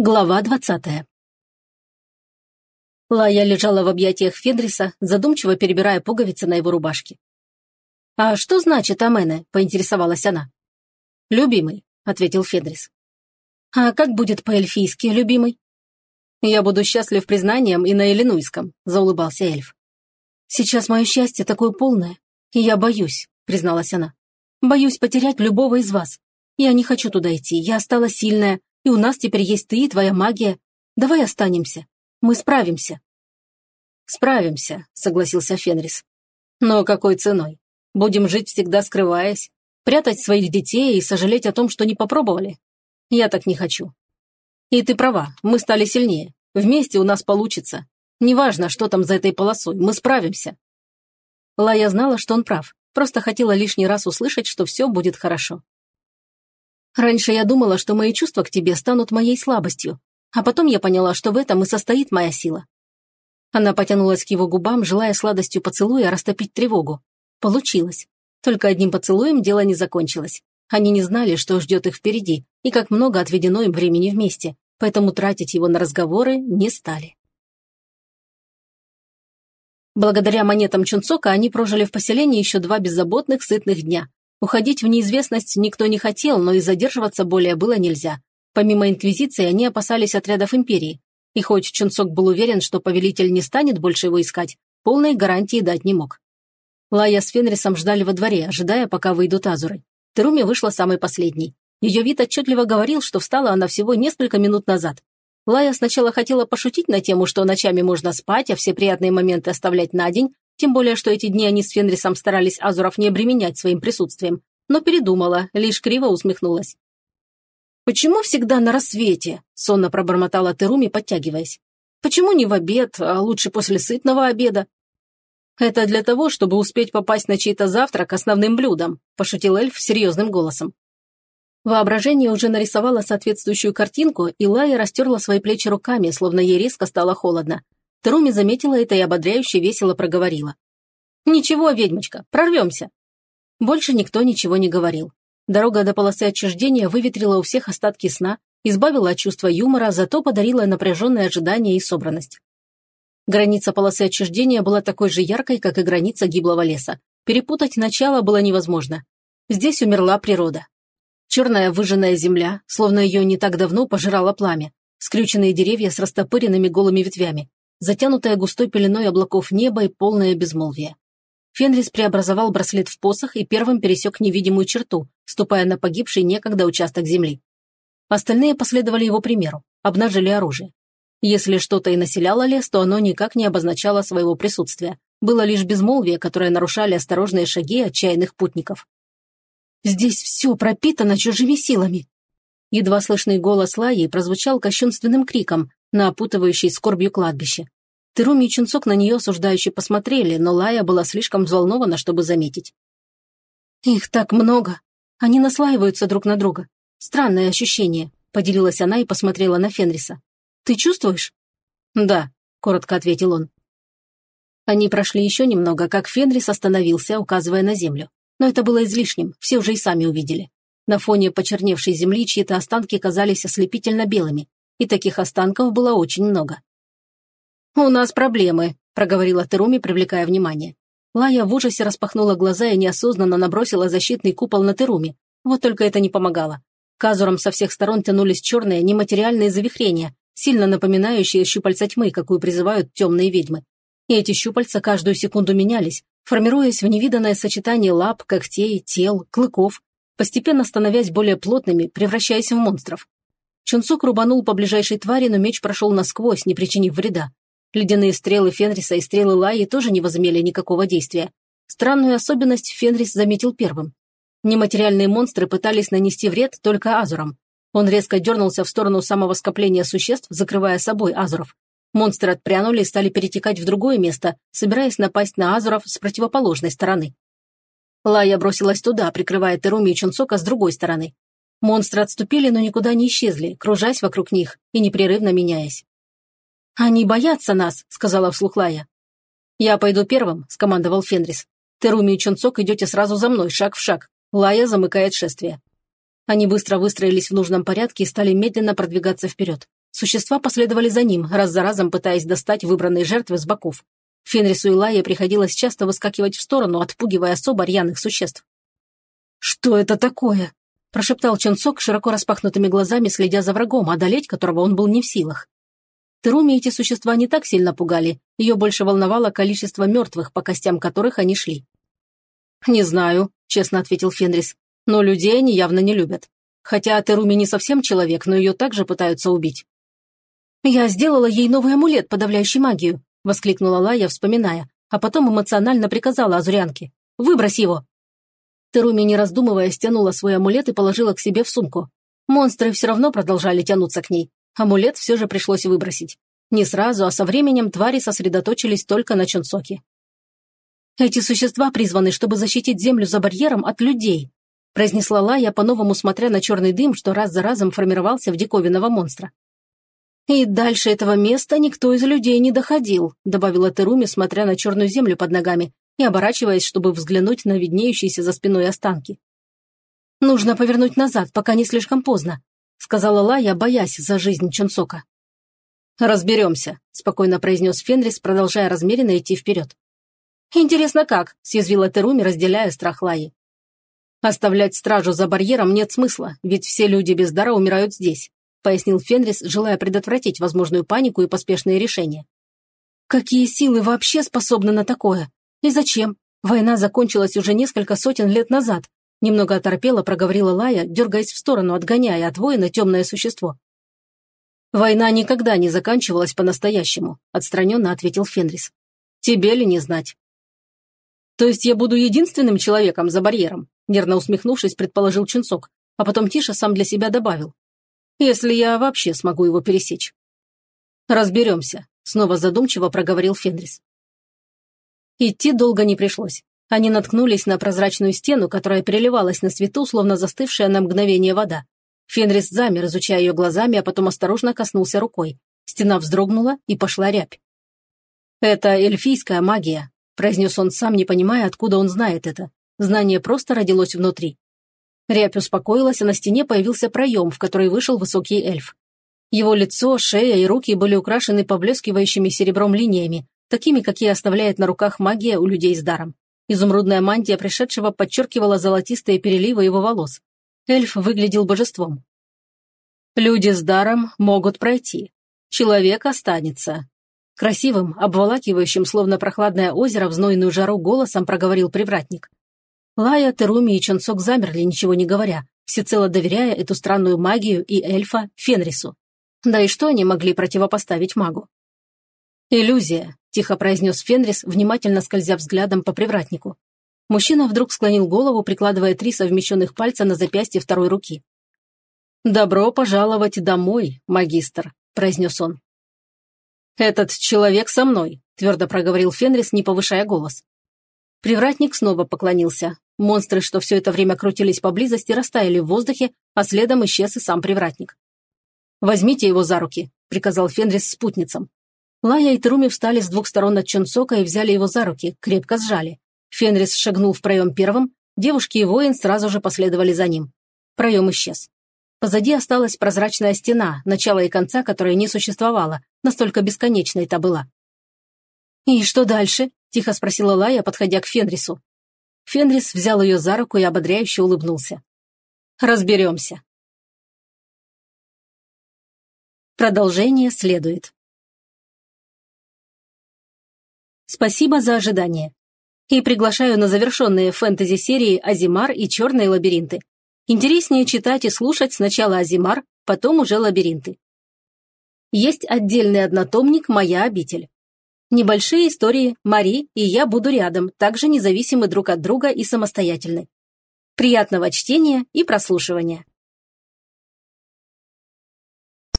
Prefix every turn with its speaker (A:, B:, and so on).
A: Глава двадцатая Лая лежала в объятиях Федриса, задумчиво перебирая пуговицы на его рубашке. «А что значит Амене?» – поинтересовалась она. «Любимый», – ответил Федрис. «А как будет по-эльфийски, любимый?» «Я буду счастлив признанием и на эллинуйском», – заулыбался эльф. «Сейчас мое счастье такое полное, и я боюсь», – призналась она. «Боюсь потерять любого из вас. Я не хочу туда идти, я стала сильная, и у нас теперь есть ты и твоя магия. Давай останемся. Мы справимся».
B: «Справимся», — согласился Фенрис. «Но какой ценой? Будем жить всегда скрываясь? Прятать своих детей и сожалеть о том, что не попробовали? Я так не хочу. И ты права, мы стали сильнее. Вместе у нас получится. Неважно, что там за этой полосой, мы справимся». Лая знала, что он прав, просто хотела лишний раз услышать, что все будет хорошо. Раньше я думала, что мои чувства к тебе станут моей слабостью, а потом я поняла, что в этом и состоит моя сила. Она потянулась к его губам, желая сладостью поцелуя растопить тревогу. Получилось. Только одним поцелуем дело не закончилось. Они не знали, что ждет их впереди, и как много отведено им времени вместе, поэтому тратить его на разговоры не стали. Благодаря монетам Чунцока они прожили в поселении еще два беззаботных, сытных дня, Уходить в неизвестность никто не хотел, но и задерживаться более было нельзя. Помимо Инквизиции, они опасались отрядов Империи. И хоть Чунцок был уверен, что повелитель не станет больше его искать, полной гарантии дать не мог. Лая с Фенрисом ждали во дворе, ожидая, пока выйдут азуры. Теруми вышла самой последней. Ее вид отчетливо говорил, что встала она всего несколько минут назад. Лая сначала хотела пошутить на тему, что ночами можно спать, а все приятные моменты оставлять на день, тем более, что эти дни они с Фенрисом старались Азуров не обременять своим присутствием, но передумала, лишь криво усмехнулась. «Почему всегда на рассвете?» – сонно пробормотала Теруми, подтягиваясь. «Почему не в обед, а лучше после сытного обеда?» «Это для того, чтобы успеть попасть на чей-то завтрак основным блюдом», – пошутил эльф серьезным голосом. Воображение уже нарисовало соответствующую картинку, и Лая растерла свои плечи руками, словно ей резко стало холодно. Труми заметила это и ободряюще весело проговорила. «Ничего, ведьмочка, прорвемся». Больше никто ничего не говорил. Дорога до полосы отчуждения выветрила у всех остатки сна, избавила от чувства юмора, зато подарила напряженное ожидание и собранность. Граница полосы отчуждения была такой же яркой, как и граница гиблого леса. Перепутать начало было невозможно. Здесь умерла природа. Черная выжженная земля, словно ее не так давно пожирало пламя, скрюченные деревья с растопыренными голыми ветвями, затянутое густой пеленой облаков неба и полное безмолвие. Фенрис преобразовал браслет в посох и первым пересек невидимую черту, ступая на погибший некогда участок земли. Остальные последовали его примеру, обнажили оружие. Если что-то и населяло лес, то оно никак не обозначало своего присутствия. Было лишь безмолвие, которое нарушали осторожные шаги отчаянных путников. «Здесь все пропитано чужими силами!» Едва слышный голос Лаи прозвучал кощунственным криком, на опутывающей скорбью кладбище. Теруми и Чунцок на нее осуждающе посмотрели, но Лая была слишком взволнована, чтобы заметить. «Их так много! Они наслаиваются друг на друга. Странное ощущение», — поделилась она и посмотрела на Фенриса. «Ты чувствуешь?» «Да», — коротко ответил он. Они прошли еще немного, как Фенрис остановился, указывая на землю. Но это было излишним, все уже и сами увидели. На фоне почерневшей земли чьи-то останки казались ослепительно белыми, и таких останков было очень много. «У нас проблемы», – проговорила Теруми, привлекая внимание. Лая в ужасе распахнула глаза и неосознанно набросила защитный купол на Теруми. Вот только это не помогало. К азурам со всех сторон тянулись черные нематериальные завихрения, сильно напоминающие щупальца тьмы, какую призывают темные ведьмы. И эти щупальца каждую секунду менялись, формируясь в невиданное сочетание лап, когтей, тел, клыков, постепенно становясь более плотными, превращаясь в монстров. Чунцук рубанул по ближайшей твари, но меч прошел насквозь, не причинив вреда. Ледяные стрелы Фенриса и стрелы Лаи тоже не возымели никакого действия. Странную особенность Фенрис заметил первым. Нематериальные монстры пытались нанести вред только Азурам. Он резко дернулся в сторону самого скопления существ, закрывая собой Азуров. Монстры отпрянули и стали перетекать в другое место, собираясь напасть на Азуров с противоположной стороны. Лая бросилась туда, прикрывая Теруми и Чунцока с другой стороны. Монстры отступили, но никуда не исчезли, кружась вокруг них и непрерывно меняясь. «Они боятся нас», — сказала вслух Лая. «Я пойду первым», — скомандовал Фенрис. «Теруми и Чунцок идете сразу за мной, шаг в шаг. Лая замыкает шествие». Они быстро выстроились в нужном порядке и стали медленно продвигаться вперед.
A: Существа последовали за ним, раз за разом пытаясь достать выбранные жертвы с боков. Фенрису и Лае приходилось часто выскакивать в сторону, отпугивая особо рьяных существ. «Что это такое?» – прошептал Чунцок широко распахнутыми глазами, следя за врагом, одолеть которого он был не в силах. Теруми эти существа не так сильно пугали, ее больше волновало количество мертвых, по костям которых они шли. «Не знаю», – честно ответил Фенрис, – «но людей они явно не любят. Хотя Теруми не совсем человек, но ее также пытаются убить». «Я сделала ей новый амулет, подавляющий магию», – воскликнула Лая, вспоминая, а потом эмоционально приказала Азурянке. «Выбрось его!» Теруми, не раздумывая, стянула свой амулет и положила к себе в сумку. Монстры все равно продолжали тянуться к ней. Амулет все же пришлось выбросить. Не сразу, а со временем твари сосредоточились только на Чунсоке. «Эти существа призваны, чтобы защитить Землю за барьером от людей», произнесла Лая, по-новому смотря на черный дым, что раз за разом формировался в диковинного монстра. «И дальше этого места никто из людей не доходил», добавила Теруми, смотря на черную землю под ногами и оборачиваясь, чтобы взглянуть на виднеющиеся за спиной останки. «Нужно повернуть назад, пока не слишком поздно», сказала Лая, боясь за жизнь Чунсока. «Разберемся», – спокойно произнес Фенрис, продолжая размеренно идти вперед. «Интересно как?» – съязвила Теруми, разделяя страх Лаи. «Оставлять стражу за барьером нет смысла, ведь все люди без дара умирают здесь», – пояснил Фенрис, желая предотвратить возможную панику и поспешные решения. «Какие силы вообще способны на такое? И зачем? Война закончилась уже несколько сотен лет назад. Немного оторпела, проговорила Лая, дергаясь в сторону, отгоняя от воина темное существо. «Война никогда не заканчивалась по-настоящему», – отстраненно ответил Фенрис. «Тебе ли не знать?» «То есть я буду единственным человеком за барьером?» – нервно усмехнувшись, предположил Чунцок, а потом тише сам для себя добавил. «Если я вообще смогу его пересечь». «Разберемся», – снова задумчиво проговорил Фенрис. Идти долго не пришлось. Они наткнулись на прозрачную стену, которая переливалась на свету, словно застывшая на мгновение вода. Фенрис замер, изучая ее глазами, а потом осторожно коснулся рукой. Стена вздрогнула и пошла рябь. «Это эльфийская магия», – произнес он сам, не понимая, откуда он знает это. Знание просто родилось внутри. Рябь успокоилась, а на стене появился проем, в который вышел высокий эльф. Его лицо, шея и руки были украшены поблескивающими серебром линиями, такими, какие оставляет на руках магия у людей с даром. Изумрудная мантия пришедшего подчеркивала золотистые переливы его волос. Эльф выглядел божеством. «Люди с даром могут пройти. Человек останется». Красивым, обволакивающим, словно прохладное озеро в знойную жару голосом проговорил привратник. Лая, Теруми и Чонсок замерли, ничего не говоря, всецело доверяя эту странную магию и эльфа Фенрису. Да и что они могли противопоставить магу? «Иллюзия», – тихо произнес Фенрис, внимательно скользя взглядом по привратнику. Мужчина вдруг склонил голову, прикладывая три совмещенных пальца на запястье второй руки. «Добро пожаловать домой, магистр», – произнес он. «Этот человек со мной», – твердо проговорил Фенрис, не повышая голос. Привратник снова поклонился. Монстры, что все это время крутились поблизости, растаяли в воздухе, а следом исчез и сам привратник. «Возьмите его за руки», – приказал Фенрис спутницам. Лая и Теруми встали с двух сторон от Чонсока и взяли его за руки, крепко сжали. Фенрис шагнул в проем первым, девушки и воин сразу же последовали за ним. Проем исчез. Позади осталась прозрачная стена, начала и конца которой не существовало, настолько бесконечной та была. «И что дальше?» – тихо спросила Лая, подходя к Фенрису. Фенрис взял ее за руку и ободряюще улыбнулся. «Разберемся». Продолжение следует. Спасибо за ожидание. И приглашаю на завершенные фэнтези-серии «Азимар» и «Черные лабиринты». Интереснее читать и слушать сначала «Азимар», потом уже «Лабиринты». Есть отдельный однотомник «Моя обитель». Небольшие истории «Мари» и «Я буду рядом», также независимы друг от друга и самостоятельны. Приятного чтения и прослушивания.